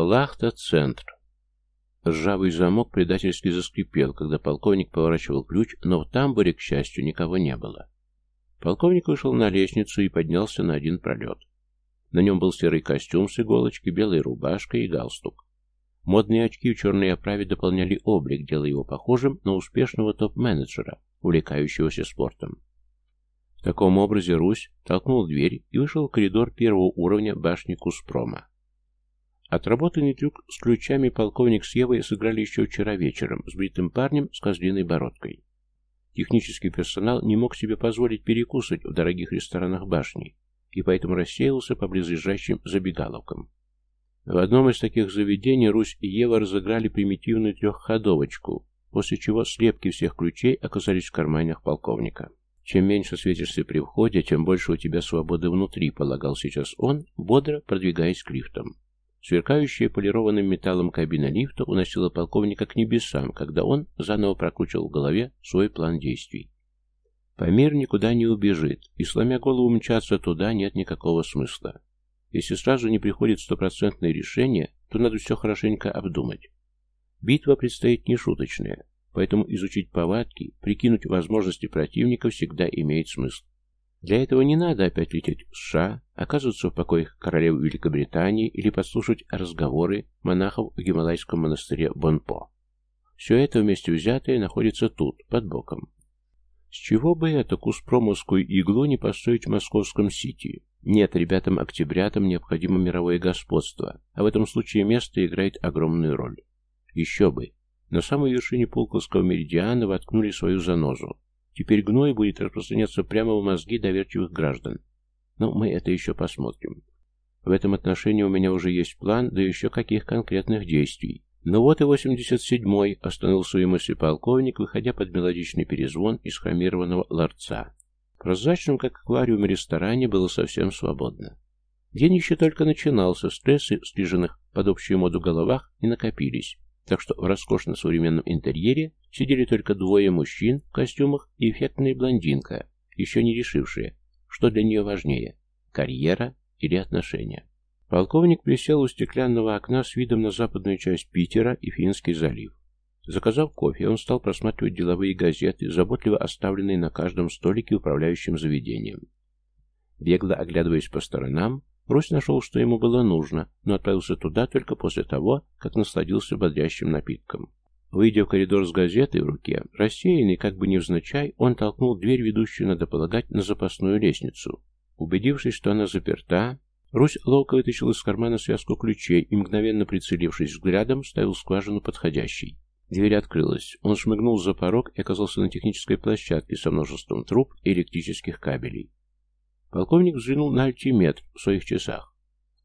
Лахта-центр. Ржавый замок предательски заскрипел, когда полковник поворачивал ключ, но в тамбуре, к счастью, никого не было. Полковник вышел на лестницу и поднялся на один пролет. На нем был серый костюм с иголочки, белая рубашка и галстук. Модные очки в черной оправе дополняли облик, делая его похожим на успешного топ-менеджера, увлекающегося спортом. В таком образе Русь толкнул дверь и вышел в коридор первого уровня башни Куспрома. Отработанный трюк с ключами полковник с Евой сыграли еще вчера вечером с бритым парнем с козлиной бородкой. Технический персонал не мог себе позволить перекусывать в дорогих ресторанах башни, и поэтому рассеялся по близлежащим забегаловкам. В одном из таких заведений Русь и Ева разыграли примитивную трехходовочку, после чего слепки всех ключей оказались в карманах полковника. Чем меньше светишься при входе, тем больше у тебя свободы внутри, полагал сейчас он, бодро продвигаясь к лифтам. Сверкающая полированным металлом кабина лифта уносила полковника к небесам, когда он заново прокручивал в голове свой план действий. Памир никуда не убежит, и сломя голову мчаться туда нет никакого смысла. Если сразу не приходит стопроцентное решение, то надо все хорошенько обдумать. Битва предстоит нешуточная, поэтому изучить повадки, прикинуть возможности противника всегда имеет смысл. Для этого не надо опять лететь в США, оказываться в покоях королевы Великобритании или подслушать разговоры монахов в гималайском монастыре Бонпо. Все это вместе взятое находится тут, под боком. С чего бы это куспромовскую иглу не построить в московском Сити? Нет, ребятам-октябрятам необходимо мировое господство, а в этом случае место играет огромную роль. Еще бы. На самой вершине Пулковского меридиана воткнули свою занозу, Теперь гной будет распространяться прямо в мозги доверчивых граждан. Но мы это еще посмотрим. В этом отношении у меня уже есть план, да еще каких конкретных действий. Ну вот и 87-й остановил свои мысли полковник, выходя под мелодичный перезвон из хромированного ларца. В прозрачном, как аквариум ресторане, было совсем свободно. День еще только начинался, стрессы, стриженных под общую моду головах, не накопились так что в роскошно современном интерьере сидели только двое мужчин в костюмах и эффектная блондинка, еще не решившая, что для нее важнее – карьера или отношения. Полковник присел у стеклянного окна с видом на западную часть Питера и Финский залив. Заказав кофе, он стал просматривать деловые газеты, заботливо оставленные на каждом столике управляющим заведением. Бегло оглядываясь по сторонам, Русь нашел, что ему было нужно, но отправился туда только после того, как насладился бодрящим напитком. Выйдя в коридор с газетой в руке, рассеянный, как бы невзначай, он толкнул дверь, ведущую, надо полагать, на запасную лестницу. Убедившись, что она заперта, Русь ловко вытащил из кармана связку ключей и, мгновенно прицелившись взглядом, ставил скважину подходящей. Дверь открылась. Он шмыгнул за порог и оказался на технической площадке со множеством труб и электрических кабелей. Полковник взглянул на альтиметр в своих часах.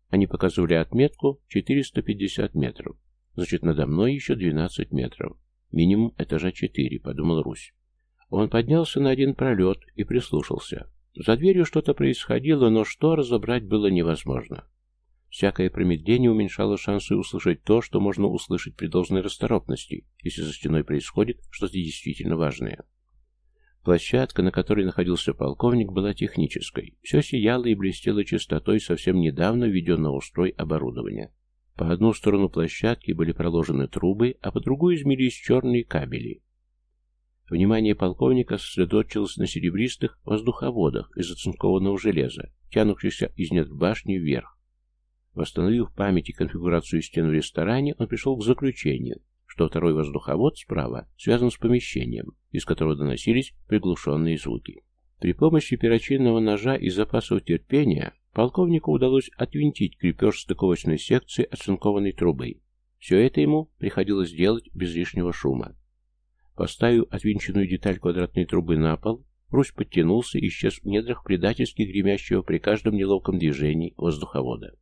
Они показывали отметку 450 метров. Значит, надо мной еще 12 метров. Минимум этажа 4, подумал Русь. Он поднялся на один пролет и прислушался. За дверью что-то происходило, но что разобрать было невозможно. Всякое промедление уменьшало шансы услышать то, что можно услышать при должной расторопности, если за стеной происходит что-то действительно важное. Площадка, на которой находился полковник, была технической. Все сияло и блестело чистотой совсем недавно введенного в строй оборудования. По одну сторону площадки были проложены трубы, а по другую измелись черные кабели. Внимание полковника сосредоточилось на серебристых воздуховодах из оцинкованного железа, тянувшихся из недр башни вверх. Восстановив в памяти конфигурацию стен в ресторане, он пришел к заключению, что второй воздуховод справа связан с помещением, из которого доносились приглушенные звуки. При помощи перочинного ножа и запасов терпения полковнику удалось отвинтить крепеж стыковочной секции оцинкованной трубы. Все это ему приходилось делать без лишнего шума. Поставив отвинченную деталь квадратной трубы на пол, Русь подтянулся и исчез в недрах предательски гремящего при каждом неловком движении воздуховода.